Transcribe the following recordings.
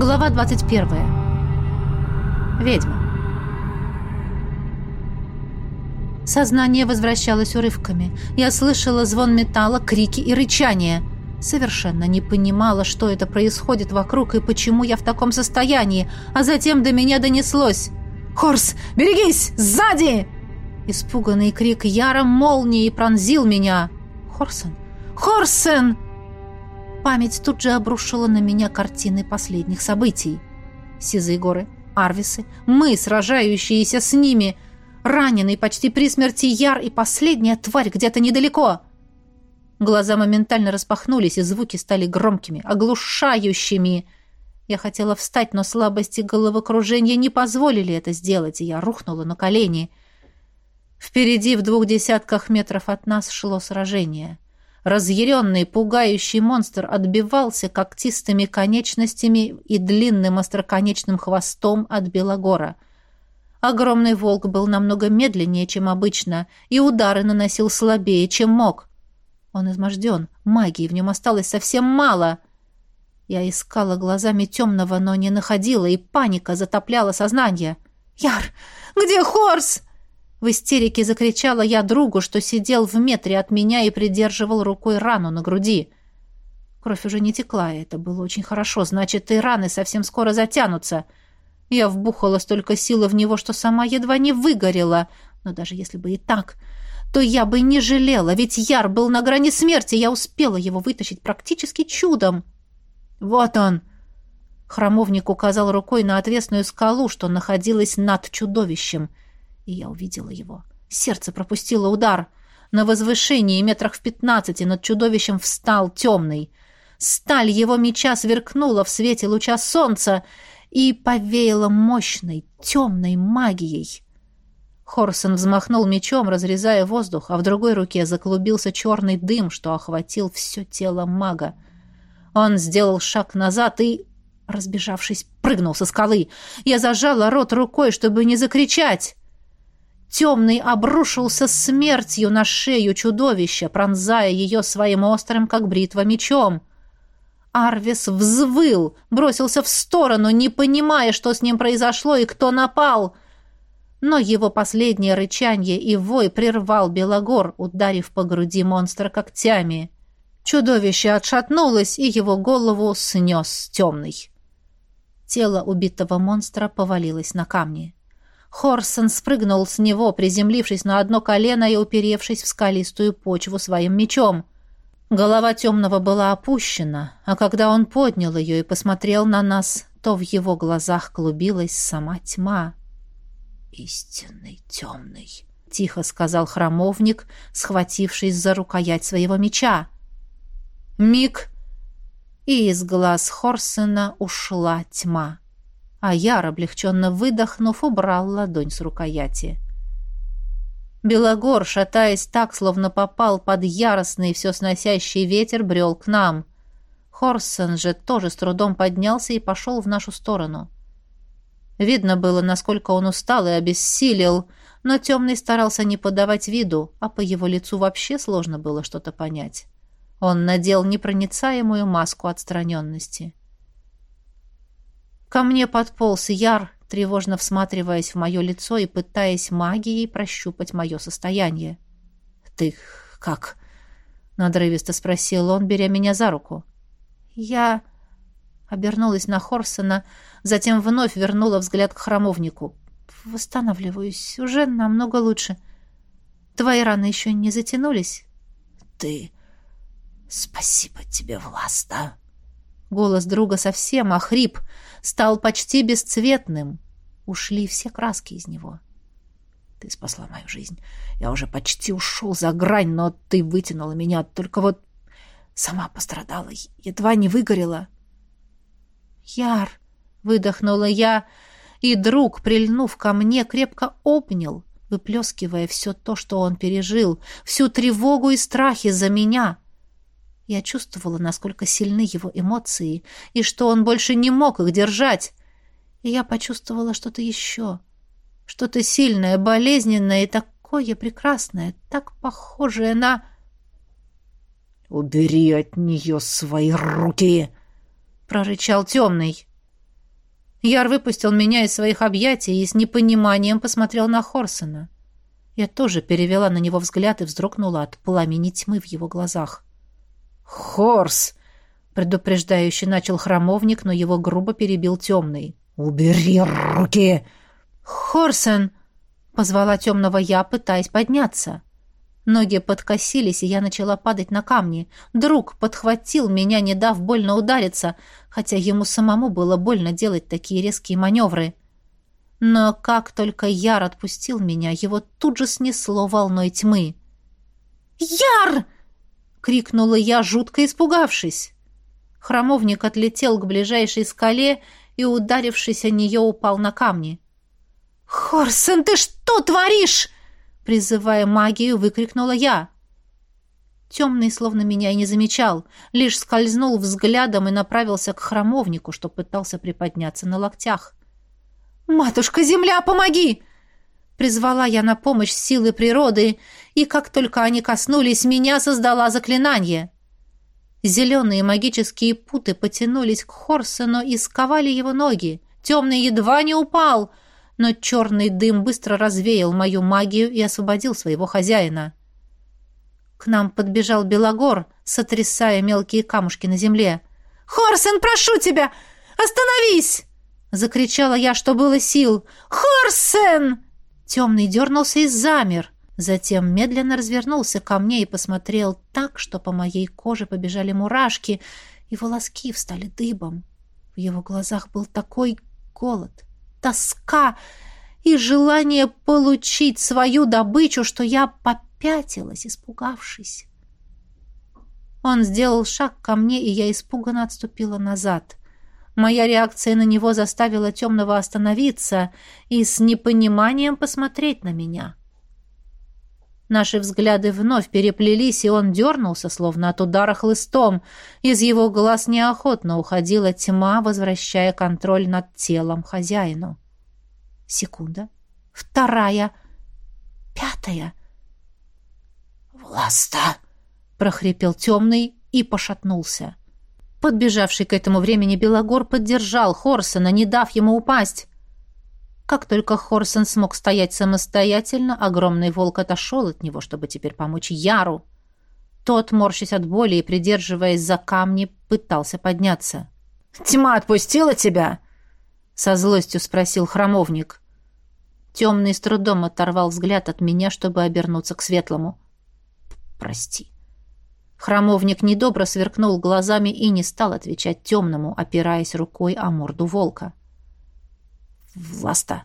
Глава 21. Ведьма. Сознание возвращалось урывками. Я слышала звон металла, крики и рычания. Совершенно не понимала, что это происходит вокруг и почему я в таком состоянии. А затем до меня донеслось. «Хорс, берегись! Сзади!» Испуганный крик Яра молнией пронзил меня. «Хорсен! Хорсен!» Память тут же обрушила на меня картины последних событий. Сизые горы, Арвисы, мы, сражающиеся с ними, раненый почти при смерти Яр и последняя тварь где-то недалеко. Глаза моментально распахнулись, и звуки стали громкими, оглушающими. Я хотела встать, но слабости головокружения не позволили это сделать, и я рухнула на колени. Впереди в двух десятках метров от нас шло сражение — Разъяренный, пугающий монстр отбивался когтистыми конечностями и длинным остроконечным хвостом от Белогора. Огромный волк был намного медленнее, чем обычно, и удары наносил слабее, чем мог. Он изможден, магии в нем осталось совсем мало. Я искала глазами темного, но не находила, и паника затопляла сознание. «Яр, где Хорс?» В истерике закричала я другу, что сидел в метре от меня и придерживал рукой рану на груди. Кровь уже не текла, и это было очень хорошо. Значит, и раны совсем скоро затянутся. Я вбухала столько силы в него, что сама едва не выгорела. Но даже если бы и так, то я бы не жалела, ведь Яр был на грани смерти. Я успела его вытащить практически чудом. «Вот он!» Храмовник указал рукой на отвесную скалу, что находилась над чудовищем — и я увидела его. Сердце пропустило удар. На возвышении метрах в пятнадцати над чудовищем встал темный. Сталь его меча сверкнула в свете луча солнца и повеяла мощной, темной магией. Хорсон взмахнул мечом, разрезая воздух, а в другой руке заклубился черный дым, что охватил все тело мага. Он сделал шаг назад и, разбежавшись, прыгнул со скалы. Я зажала рот рукой, чтобы не закричать. Темный обрушился смертью на шею чудовища, пронзая ее своим острым, как бритва, мечом. Арвис взвыл, бросился в сторону, не понимая, что с ним произошло и кто напал. Но его последнее рычанье и вой прервал Белогор, ударив по груди монстра когтями. Чудовище отшатнулось, и его голову снес темный. Тело убитого монстра повалилось на камни. Хорсон спрыгнул с него, приземлившись на одно колено и уперевшись в скалистую почву своим мечом. Голова темного была опущена, а когда он поднял ее и посмотрел на нас, то в его глазах клубилась сама тьма. «Истинный темный», — тихо сказал храмовник, схватившись за рукоять своего меча. Миг, и из глаз Хорсона ушла тьма а Яр, облегченно выдохнув, убрал ладонь с рукояти. Белогор, шатаясь так, словно попал под яростный все сносящий ветер, брел к нам. Хорсон же тоже с трудом поднялся и пошел в нашу сторону. Видно было, насколько он устал и обессилел, но темный старался не подавать виду, а по его лицу вообще сложно было что-то понять. Он надел непроницаемую маску отстраненности. Ко мне подполз Яр, тревожно всматриваясь в мое лицо и пытаясь магией прощупать мое состояние. «Ты как?» — надрывисто спросил он, беря меня за руку. «Я...» — обернулась на Хорсона, затем вновь вернула взгляд к храмовнику. «Восстанавливаюсь. Уже намного лучше. Твои раны еще не затянулись?» «Ты... Спасибо тебе, Власта!» Голос друга совсем охрип, стал почти бесцветным. Ушли все краски из него. Ты спасла мою жизнь. Я уже почти ушел за грань, но ты вытянула меня. Только вот сама пострадала, едва не выгорела. Яр, выдохнула я, и друг, прильнув ко мне, крепко обнял, выплескивая все то, что он пережил, всю тревогу и страхи за меня — я чувствовала, насколько сильны его эмоции, и что он больше не мог их держать. И я почувствовала что-то еще. Что-то сильное, болезненное и такое прекрасное, так похожее на... «Убери от нее свои руки!» — прорычал темный. Яр выпустил меня из своих объятий и с непониманием посмотрел на Хорсона. Я тоже перевела на него взгляд и вздрогнула от пламени тьмы в его глазах. «Хорс!» — предупреждающе начал храмовник, но его грубо перебил темный. «Убери руки!» «Хорсен!» — позвала темного я, пытаясь подняться. Ноги подкосились, и я начала падать на камни. Друг подхватил меня, не дав больно удариться, хотя ему самому было больно делать такие резкие маневры. Но как только Яр отпустил меня, его тут же снесло волной тьмы. «Яр!» — крикнула я, жутко испугавшись. Хромовник отлетел к ближайшей скале и, ударившись о нее, упал на камни. «Хорсен, ты что творишь?» Призывая магию, выкрикнула я. Темный словно меня и не замечал, лишь скользнул взглядом и направился к храмовнику, что пытался приподняться на локтях. «Матушка-земля, помоги!» Призвала я на помощь силы природы, и как только они коснулись меня, создала заклинание. Зеленые магические путы потянулись к Хорсену и сковали его ноги. Темный едва не упал, но черный дым быстро развеял мою магию и освободил своего хозяина. К нам подбежал Белогор, сотрясая мелкие камушки на земле. «Хорсен, прошу тебя! Остановись!» Закричала я, что было сил. «Хорсен!» Темный дернулся и замер. Затем медленно развернулся ко мне и посмотрел так, что по моей коже побежали мурашки, и волоски встали дыбом. В его глазах был такой голод, тоска и желание получить свою добычу, что я попятилась, испугавшись. Он сделал шаг ко мне, и я испуганно отступила назад. Моя реакция на него заставила темного остановиться и с непониманием посмотреть на меня. Наши взгляды вновь переплелись, и он дернулся, словно от удара хлыстом. Из его глаз неохотно уходила тьма, возвращая контроль над телом хозяину. Секунда. Вторая. Пятая. «Власта!» — прохрипел темный и пошатнулся. Подбежавший к этому времени Белогор поддержал Хорсона, не дав ему упасть. Как только Хорсон смог стоять самостоятельно, огромный волк отошел от него, чтобы теперь помочь Яру. Тот, морщась от боли и придерживаясь за камни, пытался подняться. «Тьма отпустила тебя?» — со злостью спросил храмовник. Темный с трудом оторвал взгляд от меня, чтобы обернуться к светлому. «Прости». Храмовник недобро сверкнул глазами и не стал отвечать темному, опираясь рукой о морду волка. «Власта!»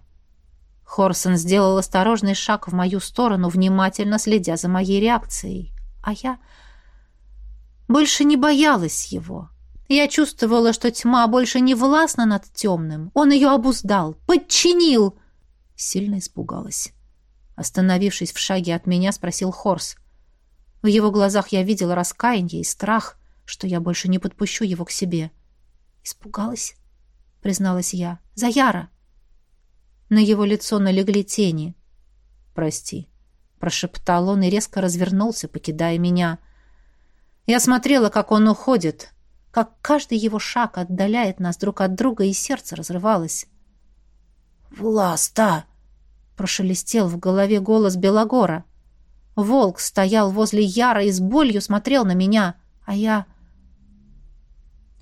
Хорсон сделал осторожный шаг в мою сторону, внимательно следя за моей реакцией. А я больше не боялась его. Я чувствовала, что тьма больше не властна над темным. Он ее обуздал, подчинил. Сильно испугалась. Остановившись в шаге от меня, спросил Хорс. В его глазах я видела раскаяние и страх, что я больше не подпущу его к себе. «Испугалась?» — призналась я. «За Яра!» На его лицо налегли тени. «Прости», — прошептал он и резко развернулся, покидая меня. Я смотрела, как он уходит, как каждый его шаг отдаляет нас друг от друга, и сердце разрывалось. «Власта!» — прошелестел в голове голос Белогора. Волк стоял возле Яра и с болью смотрел на меня, а я...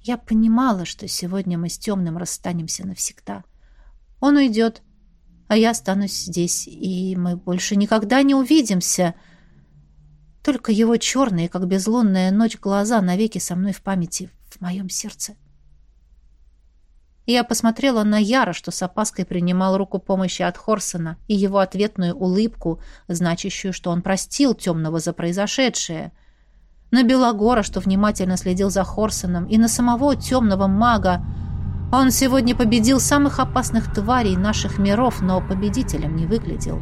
Я понимала, что сегодня мы с темным расстанемся навсегда. Он уйдет, а я останусь здесь, и мы больше никогда не увидимся. Только его черные, как безлунная ночь, глаза навеки со мной в памяти, в моем сердце. Я посмотрела на Яра, что с опаской принимал руку помощи от Хорсона, и его ответную улыбку, значащую, что он простил темного за произошедшее. На Белогора, что внимательно следил за Хорсоном, и на самого темного мага, он сегодня победил самых опасных тварей наших миров, но победителем не выглядел.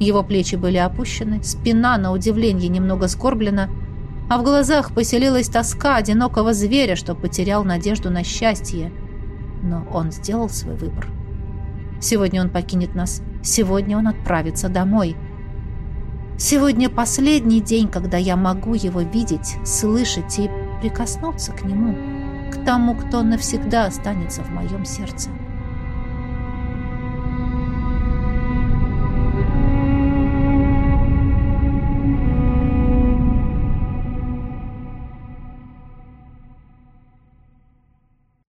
Его плечи были опущены, спина, на удивление, немного скорблена, а в глазах поселилась тоска одинокого зверя, что потерял надежду на счастье. Но он сделал свой выбор. Сегодня он покинет нас, сегодня он отправится домой. Сегодня последний день, когда я могу его видеть, слышать и прикоснуться к нему». к тому, кто навсегда останется в моем сердце.